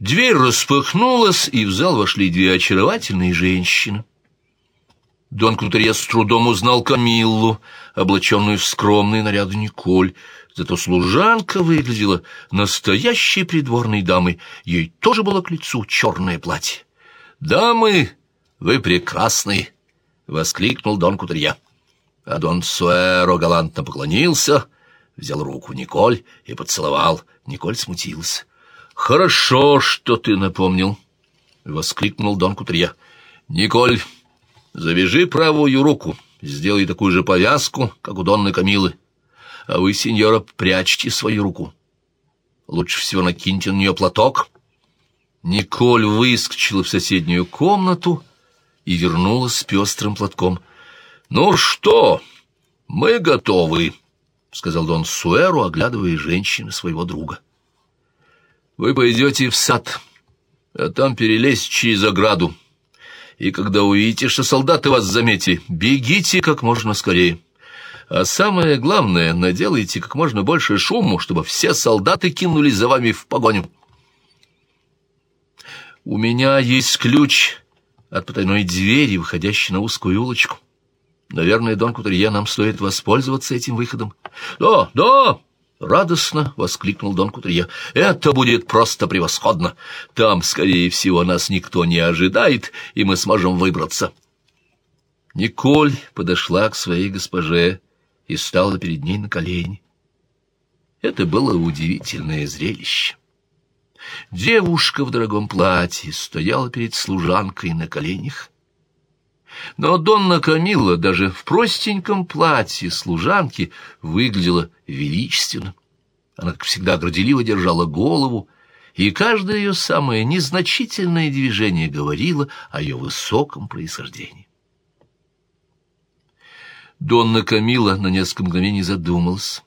Дверь распахнулась, и в зал вошли две очаровательные женщины. Дон Кутерье с трудом узнал Камиллу, облаченную в скромный наряд Николь. Зато служанка выглядела настоящей придворной дамой. Ей тоже было к лицу черное платье. «Дамы, вы прекрасны!» — воскликнул Дон Кутерье. А Дон Суэро галантно поклонился, взял руку Николь и поцеловал. Николь смутилась. «Хорошо, что ты напомнил», — воскликнул Дон Кутрия. «Николь, завяжи правую руку, сделай такую же повязку, как у Донны Камилы, а вы, сеньора, прячьте свою руку. Лучше всего накиньте на нее платок». Николь выскочила в соседнюю комнату и вернулась с пестрым платком. «Ну что, мы готовы», — сказал Дон Суэру, оглядывая женщины своего друга. Вы пойдете в сад, а там перелезть через ограду. И когда увидите, что солдаты вас заметили, бегите как можно скорее. А самое главное, наделайте как можно больше шуму, чтобы все солдаты кинулись за вами в погоню. У меня есть ключ от потайной двери, выходящей на узкую улочку. Наверное, Дон Кутерье, нам стоит воспользоваться этим выходом. Да, да, Радостно воскликнул Дон Кутрия. «Это будет просто превосходно! Там, скорее всего, нас никто не ожидает, и мы сможем выбраться!» Николь подошла к своей госпоже и стала перед ней на колени. Это было удивительное зрелище. Девушка в дорогом платье стояла перед служанкой на коленях. Но Донна Камилла даже в простеньком платье служанки выглядела величественно. Она, как всегда, горделиво держала голову, и каждое ее самое незначительное движение говорило о ее высоком происхождении. Донна Камила на несколько мгновений задумалась.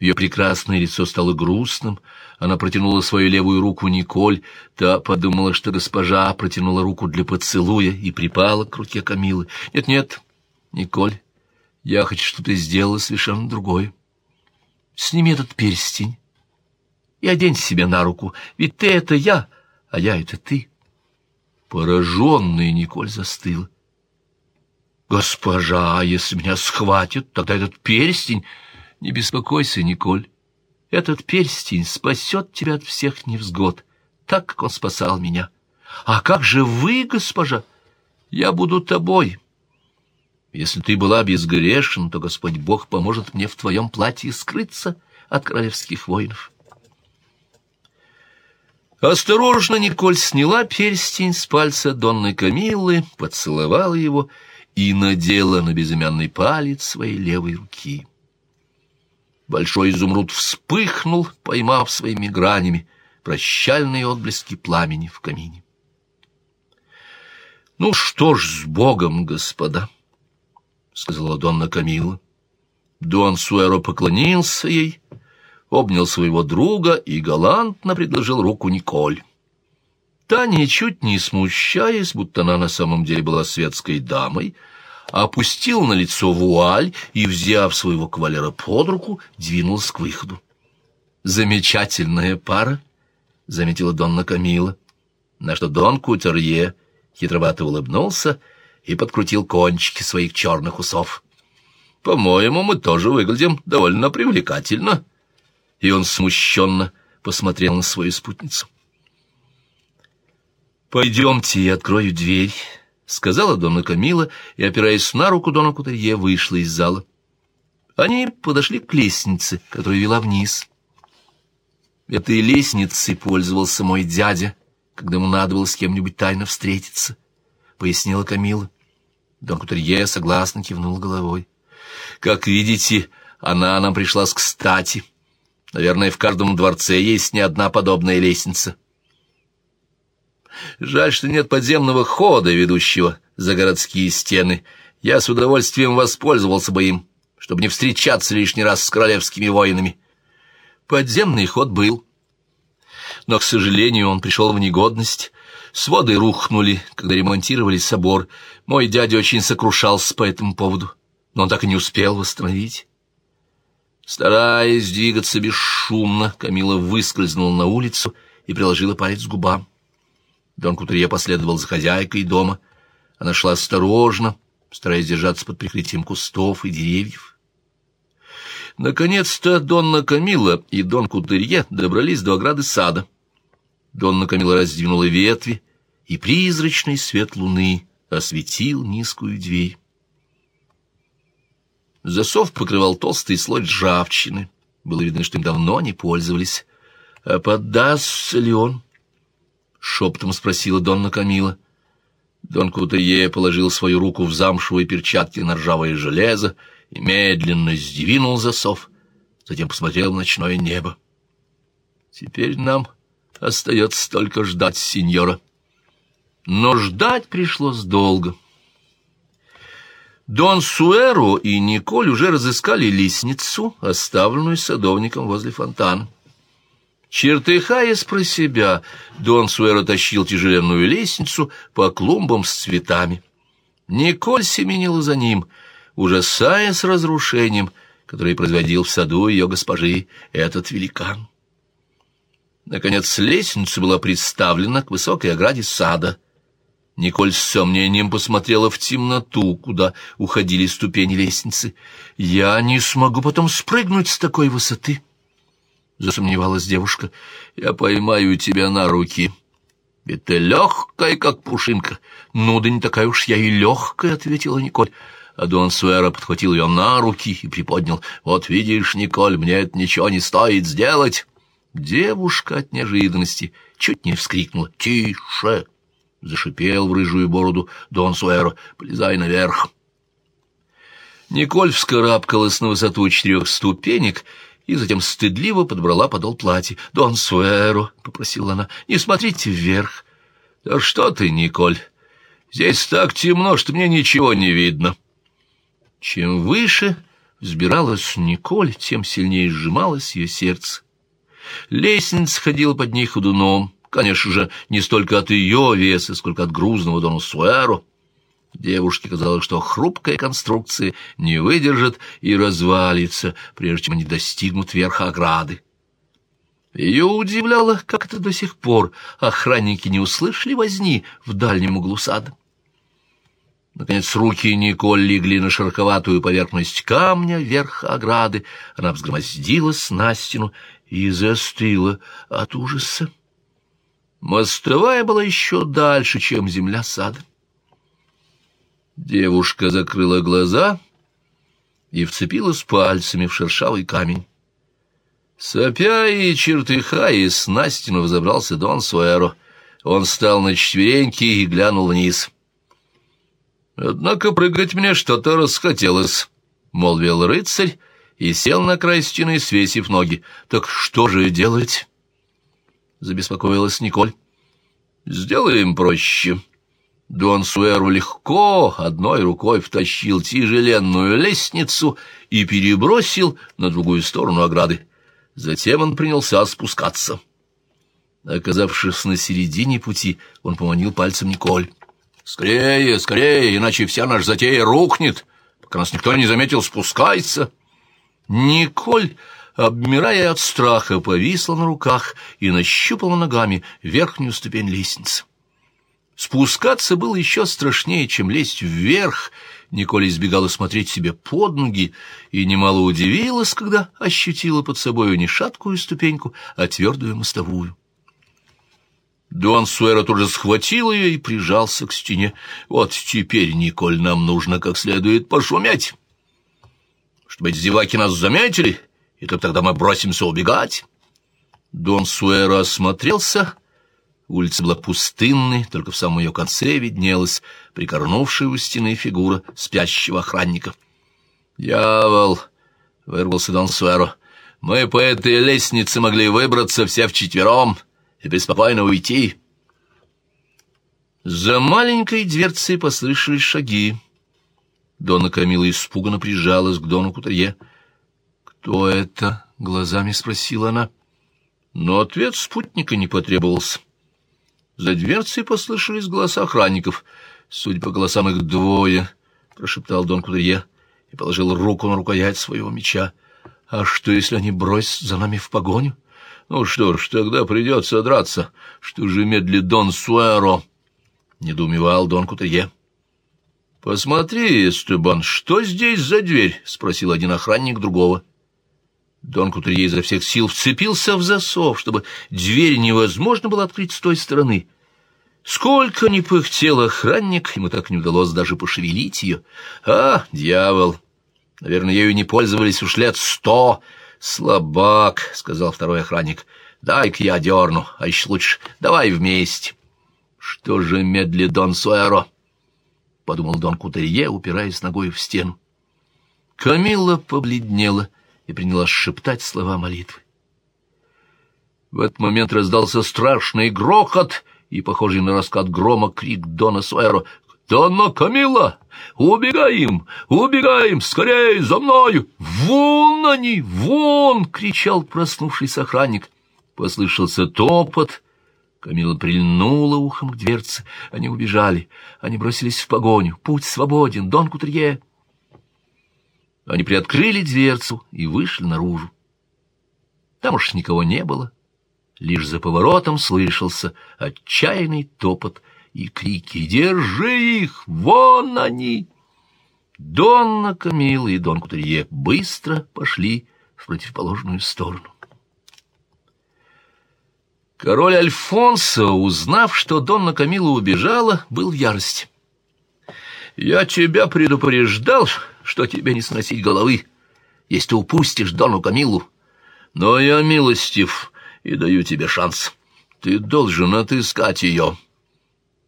Ее прекрасное лицо стало грустным, она протянула свою левую руку Николь, та подумала, что госпожа протянула руку для поцелуя и припала к руке Камилы. «Нет-нет, Николь, я хочу, чтобы ты сделала совершенно другое. Сними этот перстень и одень себе на руку, ведь ты — это я, а я — это ты». Пораженная Николь застыла. «Госпожа, если меня схватят, тогда этот перстень...» «Не беспокойся, Николь, этот перстень спасет тебя от всех невзгод, так, как он спасал меня. А как же вы, госпожа? Я буду тобой. Если ты была безгрешен, то Господь Бог поможет мне в твоем платье скрыться от королевских воинов. Осторожно Николь сняла перстень с пальца Донны Камиллы, поцеловала его и надела на безымянный палец своей левой руки. Большой изумруд вспыхнул, поймав своими гранями прощальные отблески пламени в камине. «Ну что ж, с Богом, господа!» — сказала Донна Камила. Дон Суэро поклонился ей, обнял своего друга и галантно предложил руку Николь. Та, ничуть не смущаясь, будто она на самом деле была светской дамой, — опустил на лицо вуаль и, взяв своего кавалера под руку, двинулся к выходу. «Замечательная пара», — заметила Донна Камила, на что Дон Кутерье хитровато улыбнулся и подкрутил кончики своих черных усов. «По-моему, мы тоже выглядим довольно привлекательно». И он смущенно посмотрел на свою спутницу. «Пойдемте, я открою дверь», — сказала Донна Камила и, опираясь на руку Дона Кутерье, вышла из зала. Они подошли к лестнице, которая вела вниз. Этой лестницей пользовался мой дядя, когда ему надо было с кем-нибудь тайно встретиться, — пояснила Камила. Дон Кутерье согласно кивнул головой. Как видите, она нам пришлась кстати. Наверное, в каждом дворце есть не одна подобная лестница. Жаль, что нет подземного хода, ведущего за городские стены. Я с удовольствием воспользовался бы им, чтобы не встречаться лишний раз с королевскими воинами. Подземный ход был. Но, к сожалению, он пришел в негодность. Своды рухнули, когда ремонтировали собор. Мой дядя очень сокрушался по этому поводу, но он так и не успел восстановить. Стараясь двигаться бесшумно, Камила выскользнула на улицу и приложила палец к губам. Дон Кутерье последовал за хозяйкой дома. Она шла осторожно, стараясь держаться под прикрытием кустов и деревьев. Наконец-то Донна Камила и Дон Кутерье добрались до ограды сада. Донна Камила раздвинула ветви, и призрачный свет луны осветил низкую дверь. Засов покрывал толстый слой ржавчины. Было видно, что им давно не пользовались. «А поддастся ли он?» — шепотом спросила Донна Камила. Дон Кутае положил свою руку в замшевые перчатки на ржавое железо и медленно сдвинул засов, затем посмотрел в ночное небо. «Теперь нам остается только ждать сеньора». Но ждать пришлось долго. Дон Суэро и Николь уже разыскали лестницу, оставленную садовником возле фонтана. Чертыхаясь про себя, Дон Суэро тащил тяжеленную лестницу по клумбам с цветами. Николь семенила за ним, ужасаясь разрушением, которое производил в саду ее госпожи этот великан. Наконец лестница была приставлена к высокой ограде сада — Николь с сомнением посмотрела в темноту, куда уходили ступени лестницы. «Я не смогу потом спрыгнуть с такой высоты», — засомневалась девушка. «Я поймаю тебя на руки. Ведь ты легкая, как пушинка». «Ну да не такая уж я и легкая», — ответила Николь. А Дон Суэра подхватил ее на руки и приподнял. «Вот видишь, Николь, мне это ничего не стоит сделать». Девушка от неожиданности чуть не вскрикнула. «Тише!» — зашипел в рыжую бороду Дон Суэро. «Полезай наверх». Николь вскарабкалась на высоту четырех ступенек и затем стыдливо подбрала подол платья. «Дон Суэро», — попросила она, — «не смотрите вверх». «Да что ты, Николь, здесь так темно, что мне ничего не видно». Чем выше взбиралась Николь, тем сильнее сжималось ее сердце. Лестница ходила под ней ходуном, Конечно же, не столько от ее веса, сколько от грузного Дона Суэро. Девушке казалось, что хрупкая конструкция не выдержит и развалится, прежде чем они достигнут верха ограды. Ее удивляло, как это до сих пор охранники не услышали возни в дальнем углу сада. Наконец руки Николь легли на широковатую поверхность камня верха ограды. Она взгромоздилась на стену и застыла от ужаса. Мостовая была еще дальше, чем земля сада. Девушка закрыла глаза и вцепилась пальцами в шершавый камень. Сопя и чертыхаясь, на стену взобрался Дон Суэро. Он встал на четвереньки и глянул вниз. «Однако прыгать мне что-то расхотелось», — молвил рыцарь и сел на край стены, свесив ноги. «Так что же делать?» — забеспокоилась Николь. «Сделаем проще». Дон Суэру легко одной рукой втащил тяжеленную лестницу и перебросил на другую сторону ограды. Затем он принялся спускаться. Оказавшись на середине пути, он поманил пальцем Николь. «Скорее, скорее, иначе вся наша затея рухнет, пока нас никто не заметил, спускается». Николь обмирая от страха, повисла на руках и нащупала ногами верхнюю ступень лестницы. Спускаться было еще страшнее, чем лезть вверх. Николя избегала смотреть себе под ноги и немало удивилась, когда ощутила под собою не шаткую ступеньку, а твердую мостовую. Дон Суэра тоже схватил ее и прижался к стене. «Вот теперь, Николь, нам нужно как следует пошуметь, чтобы эти зеваки нас заметили» и только тогда мы бросимся убегать. Дон Суэро осмотрелся. Улица была пустынной, только в самом ее конце виднелась прикорнувшая у стены фигура спящего охранника. «Дьявол!» — вырвался Дон Суэро. «Мы по этой лестнице могли выбраться все вчетвером и беспокойно уйти». За маленькой дверцей послышались шаги. Дона Камила испуганно прижалась к Дону Кутарье. «Кто это?» — глазами спросила она. Но ответ спутника не потребовался. За дверцей послышались голоса охранников. «Судя по голосам, их двое», — прошептал Дон Кудрье и положил руку на рукоять своего меча. «А что, если они бросят за нами в погоню?» Ну что ж, тогда придется драться. Что же медли Дон Суэро? — недоумевал Дон Кутерье. — Посмотри, Эстебан, что здесь за дверь? — спросил один охранник другого. Дон Кутерье изо всех сил вцепился в засов, чтобы дверь невозможно было открыть с той стороны. Сколько ни пыхтел охранник, ему так не удалось даже пошевелить ее. А, дьявол! Наверное, ею не пользовались уж лет сто. Слабак, — сказал второй охранник. Дай-ка я дерну, а еще лучше давай вместе. Что же медли Дон Суэро? — подумал Дон Кутерье, упираясь ногой в стену. Камилла побледнела и принялась шептать слова молитвы. В этот момент раздался страшный грохот и, похожий на раскат грома, крик Дона Суэро. «Донна Камила! Убегаем! Убегаем! Скорей, за мною! Вон они! Вон!» — кричал проснувшийся охранник. Послышался топот. Камила прильнула ухом к дверце. Они убежали. Они бросились в погоню. Путь свободен. Дон Кутерье. Они приоткрыли дверцу и вышли наружу. Там уж никого не было. Лишь за поворотом слышался отчаянный топот и крики «Держи их! Вон они!» Донна Камила и Дон Кутерье быстро пошли в противоположную сторону. Король Альфонсо, узнав, что Донна Камила убежала, был в ярости. «Я тебя предупреждал, что тебе не сносить головы, если ты упустишь Донну Камилу. Но я милостив и даю тебе шанс. Ты должен отыскать ее,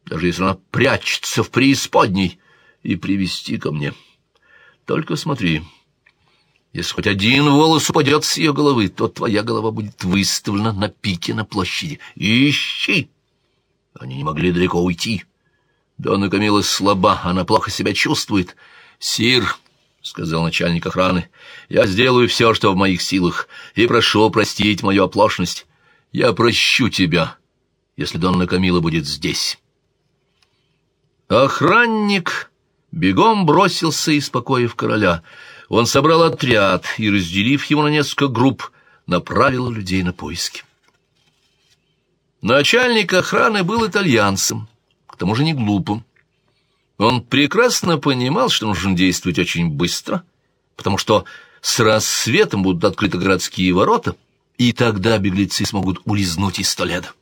даже если она прячется в преисподней, и привести ко мне. Только смотри, если хоть один волос упадет с ее головы, то твоя голова будет выставлена на пике на площади. Ищи!» Они не могли далеко уйти. Дона Камила слаба, она плохо себя чувствует. «Сир», — сказал начальник охраны, — «я сделаю все, что в моих силах, и прошу простить мою оплошность. Я прощу тебя, если Донна Камила будет здесь». Охранник бегом бросился из покоев короля. Он собрал отряд и, разделив его на несколько групп, направил людей на поиски. Начальник охраны был итальянцем, тому же не глупым. Он прекрасно понимал, что нужно действовать очень быстро, потому что с рассветом будут открыты городские ворота, и тогда беглецы смогут улизнуть из Толеда.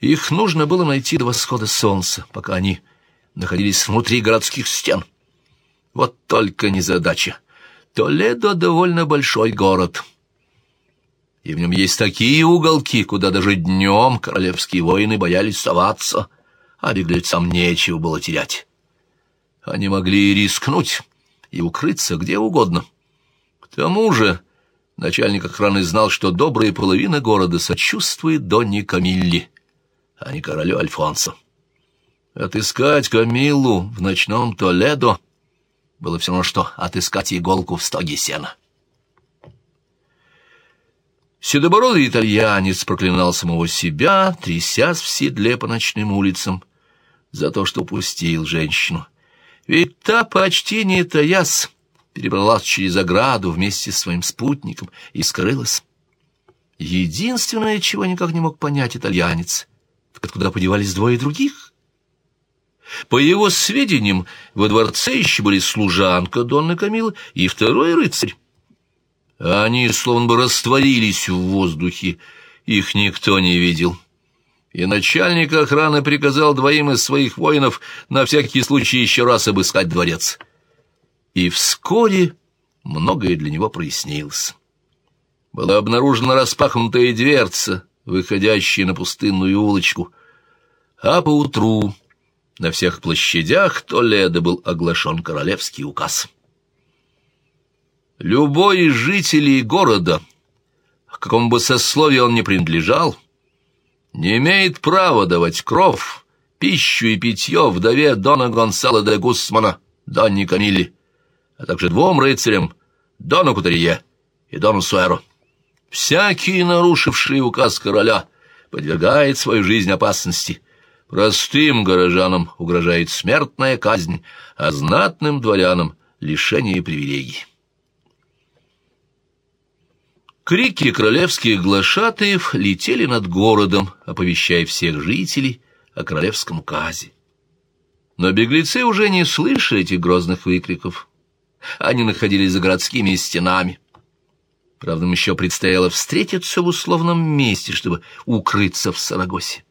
Их нужно было найти до восхода солнца, пока они находились внутри городских стен. Вот только незадача. Толедо довольно большой город. И в нем есть такие уголки, куда даже днем королевские воины боялись соваться — а беглецам нечего было терять. Они могли рискнуть и укрыться где угодно. К тому же начальник охраны знал, что добрая половина города сочувствует Донне Камилле, а не королю Альфонсо. Отыскать Камиллу в ночном Толедо было все равно, что отыскать иголку в стоге сена. Седобородый итальянец проклинал самого себя, трясясь в седле по ночным улицам, за то, что упустил женщину. Ведь та почти не таясь перебралась через ограду вместе с своим спутником и скрылась. Единственное, чего никак не мог понять итальянец, так откуда подевались двое других? По его сведениям, во дворце еще были служанка Донна Камила и второй рыцарь. Они словно бы растворились в воздухе, их никто не видел и начальник охраны приказал двоим из своих воинов на всякий случай еще раз обыскать дворец. И вскоре многое для него прояснилось. Была обнаружена распахнутая дверца, выходящая на пустынную улочку, а поутру на всех площадях Толедо был оглашен королевский указ. Любой из жителей города, к какому бы сословию он ни принадлежал, не имеет права давать кров, пищу и питье вдове Дона Гонсало де Гусмана, Донни Камилли, а также двум рыцарям, Дону Кутерье и Дону Суэро. Всякий, нарушивший указ короля, подвергает свою жизнь опасности. Простым горожанам угрожает смертная казнь, а знатным дворянам — лишение привилегий. Крики королевских глашатаев летели над городом, оповещая всех жителей о королевском указе. Но беглецы уже не слышали этих грозных выкриков. Они находились за городскими стенами. Правда, им еще предстояло встретиться в условном месте, чтобы укрыться в Сарагосе.